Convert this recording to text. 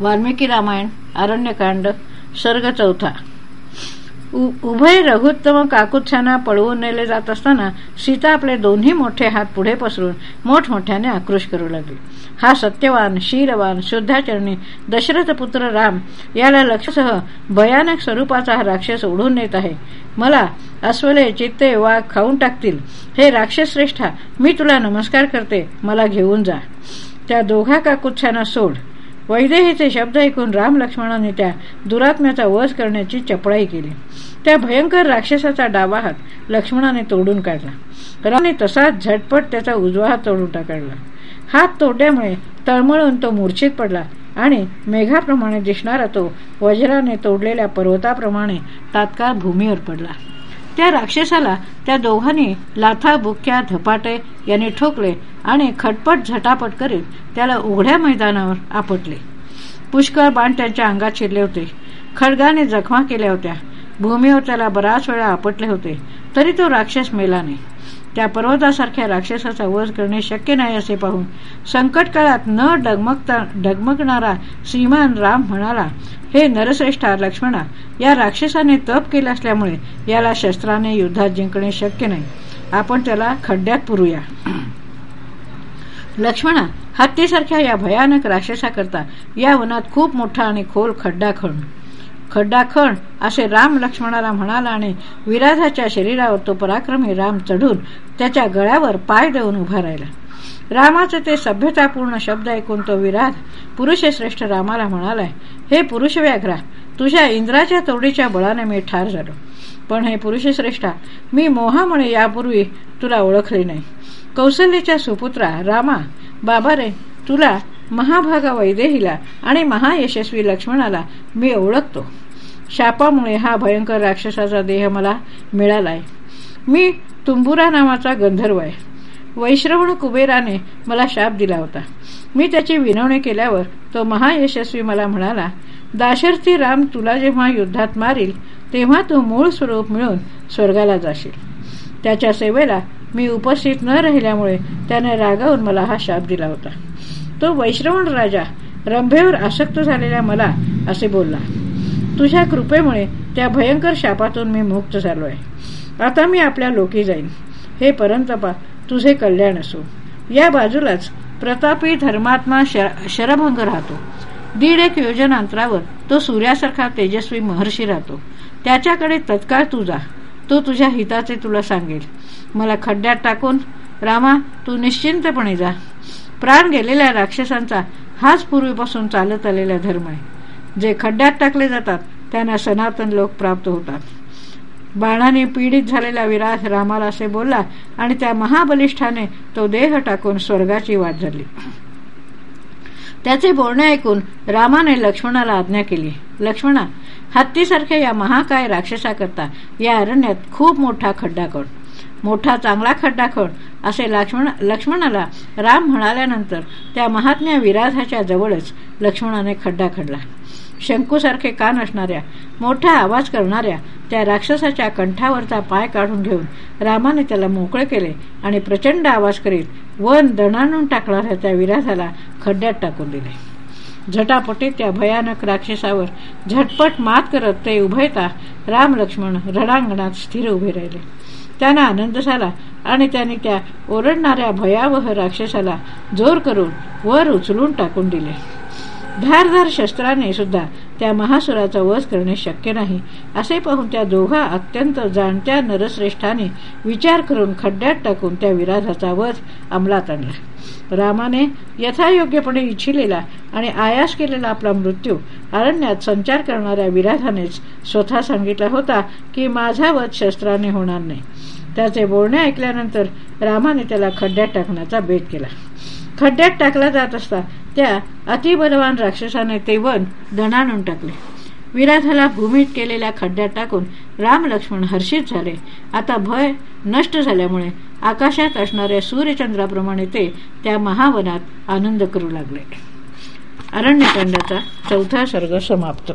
वाल्मिकी रामायण अरण्यकांड सर्ग चौथा. उभय रघुत्तम काकुत्स्यांना पळवून नेले जात असताना सीता आपले दोन्ही मोठे हात पुढे पसरून मोठमोठ्याने आक्रोश करू लागली. हा सत्यवान शीरवान शुद्धाचरणी दशरथ पुत्र राम याला लक्षसह भयानक स्वरूपाचा हा राक्षस ओढून नेत आहे. मला अस्वले चित्ते वाघ खाऊन टाकतील. हे राक्षस श्रेष्ठा मी तुला नमस्कार करते. मला घेऊन जा. त्या दोघा काकुत्स्यांना सोड. वैदेहीचे शब्द ऐकून राम लक्ष्मणाने त्या दुरात्म्याचा वध करण्याची चपळाई केली. त्या भयंकर राक्षसाचा डावा हात लक्ष्मणाने तोडून काढला. रामने तसाच झटपट त्याचा उजवा हात तोडून टाकला. हात तोडल्यामुळे तळमळून तो मूर्छित पडला आणि मेघाप्रमाणे दिसणारा तो वज्राने तोडलेल्या पर्वताप्रमाणे तात्काळ भूमीवर पडला. त्या राक्षसाला त्या दोघांनी लाथा बुक्या धपाटे यांनी ठोकले आणि खटपट झटापट करीत त्याला उघड्या मैदानावर आपटले. पुष्कळ बाण त्यांच्या अंगात शिरले होते. खडगाने जखमा केल्या होत्या. भूमीवर त्याला बराच वेळा आपटले होते. तरी तो राक्षस मेला नाही. त्या पर्वतासारख्या राक्षसाचा वध करणे शक्य नाही असे पाहून संकट काळात न डगमगता डगमगणारा श्रीमान राम म्हणाला हे नरश्रेष्ठा लक्ष्मणा या राक्षसाने तप केले असल्यामुळे याला शस्त्राने युद्धात जिंकणे शक्य नाही. आपण त्याला खड्ड्यात पुरूया. लक्ष्मणा हत्तीसारख्या या भयानक राक्षसाकरता या वनात खूप मोठा आणि खोल खड्डा खण. खड्डा खण असे राम लक्ष्मणाला म्हणाला आणि विराधाच्या शरीरावर तो पराक्रमी राम चढून त्याच्या गळ्यावर पाय देऊन उभा राहिला. रामाचे ते सभ्यतापूर्ण शब्द ऐकून तो विराध पुरुषश्रेष्ठ रामाला म्हणालाय हे पुरुष व्याघ्रा तुझ्या इंद्राच्या तोडीच्या बळाने मी ठार झालो. पण हे पुरुषश्रेष्ठा मी मोहामुळे यापूर्वी तुला ओळखले नाही. कौशल्याच्या सुपुत्रा रामा बाबा रे तुला महाभागा वैदेहीला आणि महायशस्वी लक्ष्मणाला मी ओळखतो. शापामुळे हा भयंकर राक्षसाचा देह मला मिळालाय. मी तुंबुरा नावाचा गंधर्व आहे. वैश्रवण कुबेराने मला शाप दिला होता. मी त्याची विनवणी केल्यावर तो महायशस्वी मला म्हणाला दाशर्थी राम तुला जेव्हा युद्धात मारील तेव्हा तू मूळ स्वरूप मिळून स्वर्गाला जाशील. त्याच्या सेवेला मी उपस्थित न राहिल्यामुळे त्याने रागावून मला हा शाप दिला होता. तो वैश्रवण राजा रंभेवर आसक्त झालेल्या मला असे बोलला तुझ्या कृपेमुळे त्या भयंकर शापातून मी मुक्त झालो आहे आता मी आपल्या लोकी जाईन. हे परंतपा तुझे कल्याण असो. या बाजूलाच प्रतापी धर्मात्मा शरभंग राहतो. दीड एक योजन अंतरावर तो सूर्यासारखा तेजस्वी महर्षी राहतो. त्याच्याकडे तत्काळ तू जा. तो तुझ्या हिताचे तुला सांगेल. मला खड्ड्यात टाकून रामा तू निश्चिंतपणे जा. प्राण गेलेल्या राक्षसांचा हाच पूर्वीपासून चालत आलेला धर्म आहे. जे खड्ड्यात टाकले जातात त्यांना सनातन लोक प्राप्त होतात. बाणाने पीडित झालेला विराज रामाला असे बोलला आणि त्या महाबलिष्ठाने तो देह टाकून स्वर्गाची वाट झाली त्याचे बोलणे ऐकून रामाने लक्ष्मणाला आज्ञा केली. लक्ष्मणा हत्तीसारख्या या महाकाय राक्षसाकरता या अरण्यात खूप मोठा खड्डा कर मोठा चांगला खड्डा खण असे लक्ष्मण लक्ष्मणाला राम म्हणाल्यानंतर त्या महात्म्या विराधाच्या जवळच लक्ष्मणाने खड्डा खडला. शंकूसारखे कान असणाऱ्या मोठा आवाज करणाऱ्या त्या राक्षसाच्या कंठावरचा पाय काढून घेऊन रामाने त्याला मोकळे केले आणि प्रचंड आवाज करीत वन दणाणून टाकणाऱ्या त्या विराधाला खड्ड्यात टाकून दिले. झटापटीत त्या भयानक राक्षसावर झटपट मात करत ते उभयता राम लक्ष्मण रणांगणात स्थिर उभे राहिले. त्यांना आनंद झाला आणि त्याने त्या ओरडणाऱ्या भयावह राक्षसाला जोर करून वर उचलून टाकून दिले. धारधार शस्त्राने सुद्धा त्या महासुराचा वध करणे शक्य नाही असे पाहून त्या दोघा अत्यंत जाणत्या नरश्रेष्ठाने विचार करून खड्ड्यात टाकून त्या विराधाचा वध अंमलात आणला. रामाने यथायोग्यपणे इच्छिलेला आणि आयास केलेला आपला मृत्यू अरण्यात संचार करणाऱ्या विराधानेच स्वतः सांगितला होता की माझा वध शस्त्राने होणार नाही. त्याचे बोलणे ऐकल्यानंतर रामाने त्याला खड्ड्यात टाकण्याचा बेत केला. खड्ड्यात टाकला जात असता त्या अतिबलवान राक्षसाने ते वन दणाणून टाकले. विराधाला भूमीत केलेल्या खड्ड्यात टाकून राम लक्ष्मण हर्षित झाले. आता भय नष्ट झाल्यामुळे आकाशात असणाऱ्या सूर्यचंद्राप्रमाणे ते त्या महावनात आनंद करू लागले. अरण्यकांडाचा चौथा सर्ग समाप्त.